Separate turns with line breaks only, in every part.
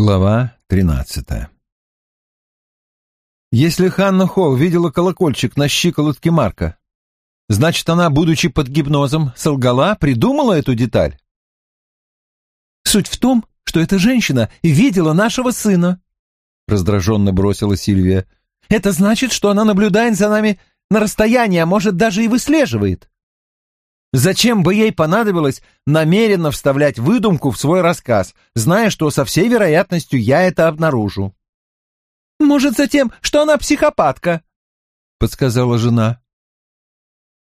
Глава тринадцатая Если Ханна Холл видела колокольчик на щиколотке Марка, значит, она, будучи под гипнозом, солгала, придумала эту деталь?
«Суть в том, что эта женщина видела нашего сына», — раздраженно бросила Сильвия. «Это значит, что она наблюдает за нами на расстоянии, а может, даже и выслеживает». Зачем бы ей понадобилось намеренно вставлять выдумку в свой рассказ, зная, что со всей вероятностью я это обнаружу? «Может, за тем, что она психопатка», — подсказала жена.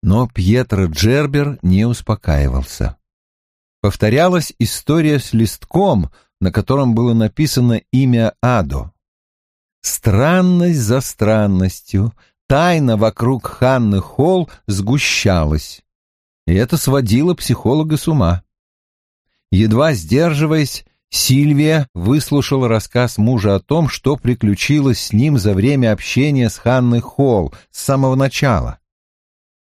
Но Пьетро Джербер не успокаивался. Повторялась история с листком, на котором было написано имя Адо. Странность за странностью, тайна вокруг Ханны Холл сгущалась и это сводило психолога с ума. Едва сдерживаясь, Сильвия выслушала рассказ мужа о том, что приключилось с ним за время общения с Ханной Холл с самого начала.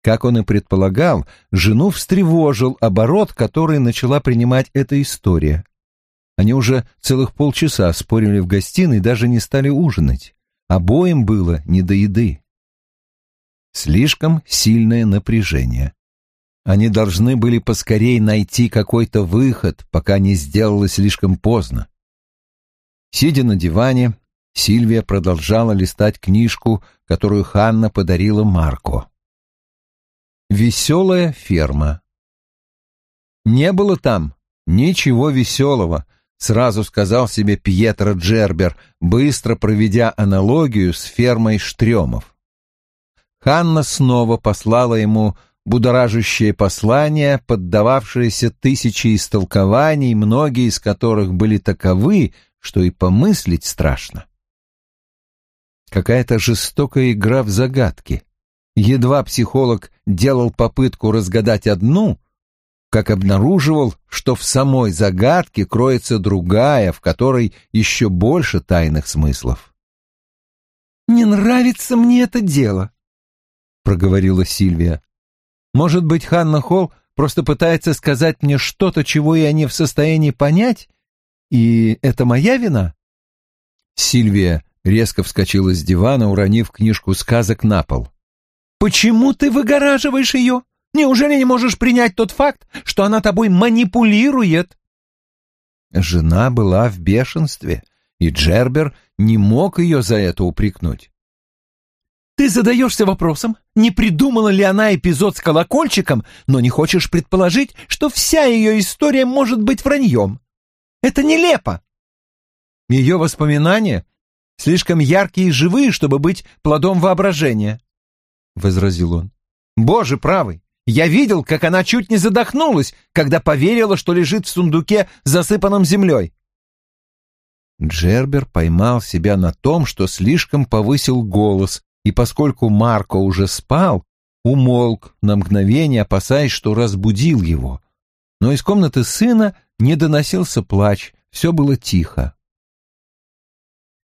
Как он и предполагал, жену встревожил оборот, который начала принимать эта история. Они уже целых полчаса спорили в гостиной, даже не стали ужинать. Обоим было не до еды. Слишком сильное напряжение. Они должны были поскорей найти какой-то выход, пока не сделалось слишком поздно. Сидя на диване, Сильвия продолжала листать книжку, которую Ханна подарила Марко. «Веселая ферма». Не было там ничего веселого, сразу сказал себе Пьетро Джербер, быстро проведя аналогию с фермой Штремов. Ханна снова послала ему будоражащее послание, поддававшееся тысячи истолкований, многие из которых были таковы, что и помыслить страшно. Какая-то жестокая игра в загадки. Едва психолог делал попытку разгадать одну, как обнаруживал, что в самой загадке кроется другая, в которой еще больше тайных смыслов.
«Не нравится мне это дело», — проговорила Сильвия.
Может быть, Ханна Холл просто пытается сказать мне что-то, чего я не в состоянии понять? И это моя вина?» Сильвия резко вскочила с дивана, уронив книжку сказок на пол.
«Почему ты выгораживаешь ее? Неужели не можешь принять тот факт, что она тобой манипулирует?»
Жена была в бешенстве, и Джербер не мог ее за это упрекнуть.
Ты задаешься вопросом, не придумала ли она эпизод с колокольчиком, но не хочешь предположить, что вся ее история может быть враньем. Это нелепо.
Ее воспоминания слишком яркие и живые, чтобы быть плодом воображения, — возразил он. Боже правый, я видел, как она чуть не задохнулась, когда поверила, что лежит в сундуке, засыпанном землей. Джербер поймал себя на том, что слишком повысил голос, и поскольку Марко уже спал, умолк на мгновение, опасаясь, что разбудил его. Но из комнаты сына не доносился плач, все было тихо.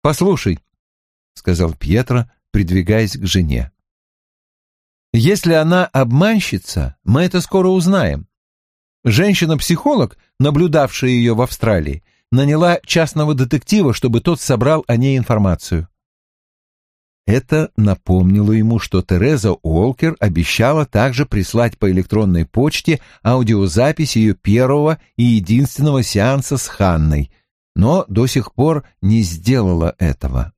«Послушай», — сказал Пьетро, придвигаясь к жене. «Если она обманщица, мы это скоро узнаем. Женщина-психолог, наблюдавшая ее в Австралии, наняла частного детектива, чтобы тот собрал о ней информацию. Это напомнило ему, что Тереза Уолкер обещала также прислать по электронной почте аудиозапись ее первого и единственного сеанса с Ханной, но до сих пор не сделала этого.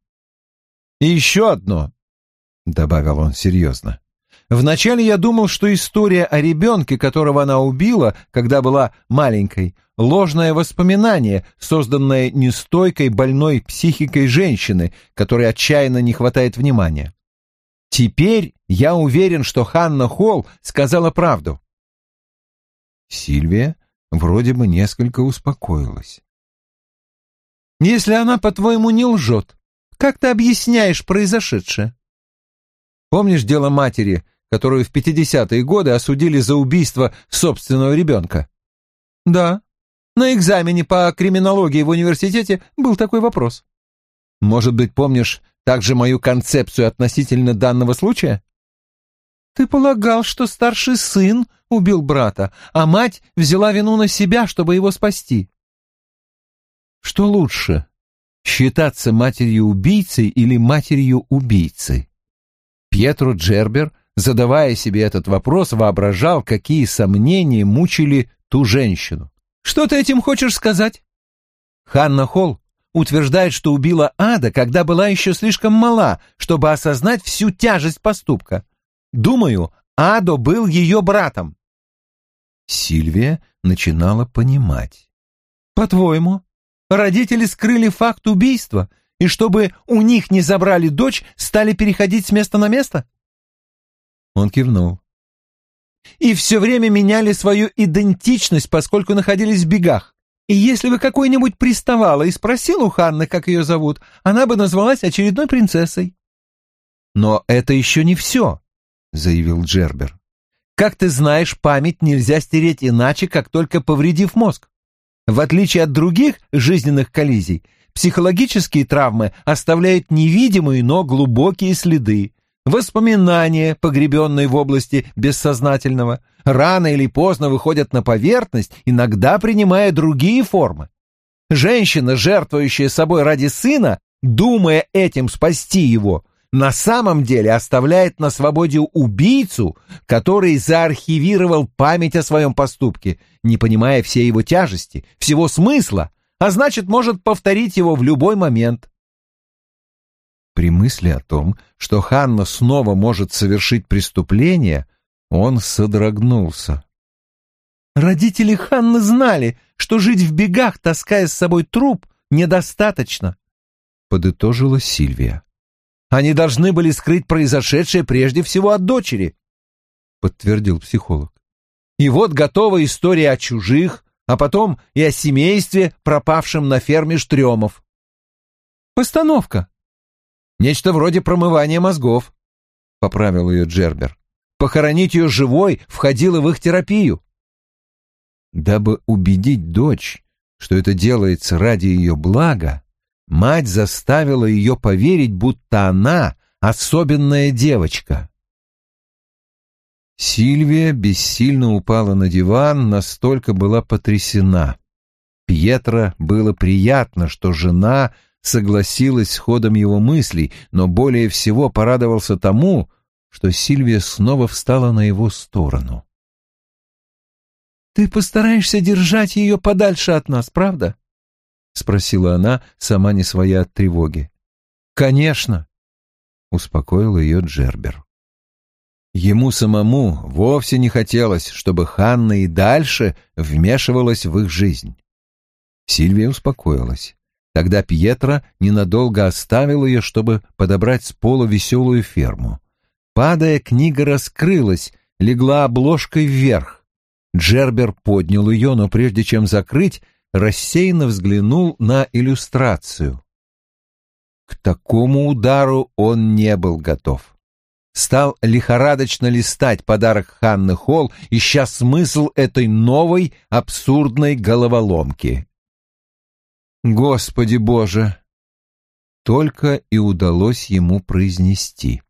«И еще одно», — добавил он серьезно. Вначале я думал, что история о ребенке, которого она убила, когда была маленькой, ложное воспоминание, созданное нестойкой больной психикой женщины, которой отчаянно не хватает внимания. Теперь я уверен, что Ханна Холл сказала правду. Сильвия вроде бы несколько успокоилась. Если она, по-твоему, не лжет, как ты объясняешь произошедшее? Помнишь дело матери, которую в 50-е годы осудили за убийство собственного ребенка? Да. На экзамене по криминологии в университете был такой вопрос. Может быть, помнишь также мою концепцию относительно данного случая? Ты полагал, что старший сын убил брата, а мать взяла вину на себя, чтобы его спасти. Что лучше, считаться матерью убийцы или матерью убийцы? Пьетро Джербер, задавая себе этот вопрос, воображал, какие сомнения мучили ту женщину.
«Что ты этим хочешь сказать?»
Ханна Холл утверждает, что убила Ада, когда была еще слишком мала, чтобы осознать всю тяжесть поступка. Думаю, Адо был ее братом. Сильвия начинала понимать.
«По-твоему, родители скрыли факт убийства, и чтобы у них не забрали дочь, стали переходить с места на место?»
Он кивнул.
«И все время меняли свою идентичность, поскольку находились в бегах. И если бы какой-нибудь приставала и спросил у Ханны, как ее зовут, она бы назвалась очередной принцессой».
«Но это еще не все», — заявил Джербер.
Как ты знаешь, память нельзя стереть иначе, как только повредив мозг. В отличие от других жизненных коллизий, психологические травмы оставляют невидимые, но глубокие следы. Воспоминания, погребенные в области бессознательного, рано или поздно выходят на поверхность, иногда принимая другие формы. Женщина, жертвующая собой ради сына, думая этим спасти его, на самом деле оставляет на свободе убийцу, который заархивировал память о своем поступке, не понимая всей его тяжести, всего смысла, а значит, может повторить его в любой момент.
При мысли о том, что Ханна снова может совершить преступление, он содрогнулся.
Родители Ханны знали, что жить в бегах, таская с собой труп, недостаточно, — подытожила Сильвия. Они должны были скрыть произошедшее прежде всего от дочери, — подтвердил психолог. И вот готова история о чужих, а потом и о семействе, пропавшем на ферме Штремов. Постановка. Нечто вроде промывания мозгов, — поправил ее Джербер. Похоронить ее живой входило в их терапию.
Дабы убедить дочь, что это делается ради ее блага, Мать заставила ее поверить, будто она особенная девочка. Сильвия бессильно упала на диван, настолько была потрясена. Пьетро было приятно, что жена согласилась с ходом его мыслей, но более всего порадовался тому, что Сильвия снова встала на его сторону.
«Ты постараешься держать ее подальше от нас, правда?» — спросила она, сама не своя от тревоги.
«Конечно», — успокоил ее Джербер. Ему самому вовсе не хотелось, чтобы Ханна и дальше вмешивалась в их жизнь. Сильвия успокоилась. Тогда Пьетро ненадолго оставил ее, чтобы подобрать с пола веселую ферму. Падая, книга раскрылась, легла обложкой вверх. Джербер поднял ее, но прежде чем закрыть, рассеянно взглянул на иллюстрацию. К такому удару он не был готов. Стал лихорадочно листать подарок Ханны Холл, ища смысл этой новой абсурдной головоломки. «Господи Боже!» Только и удалось ему произнести.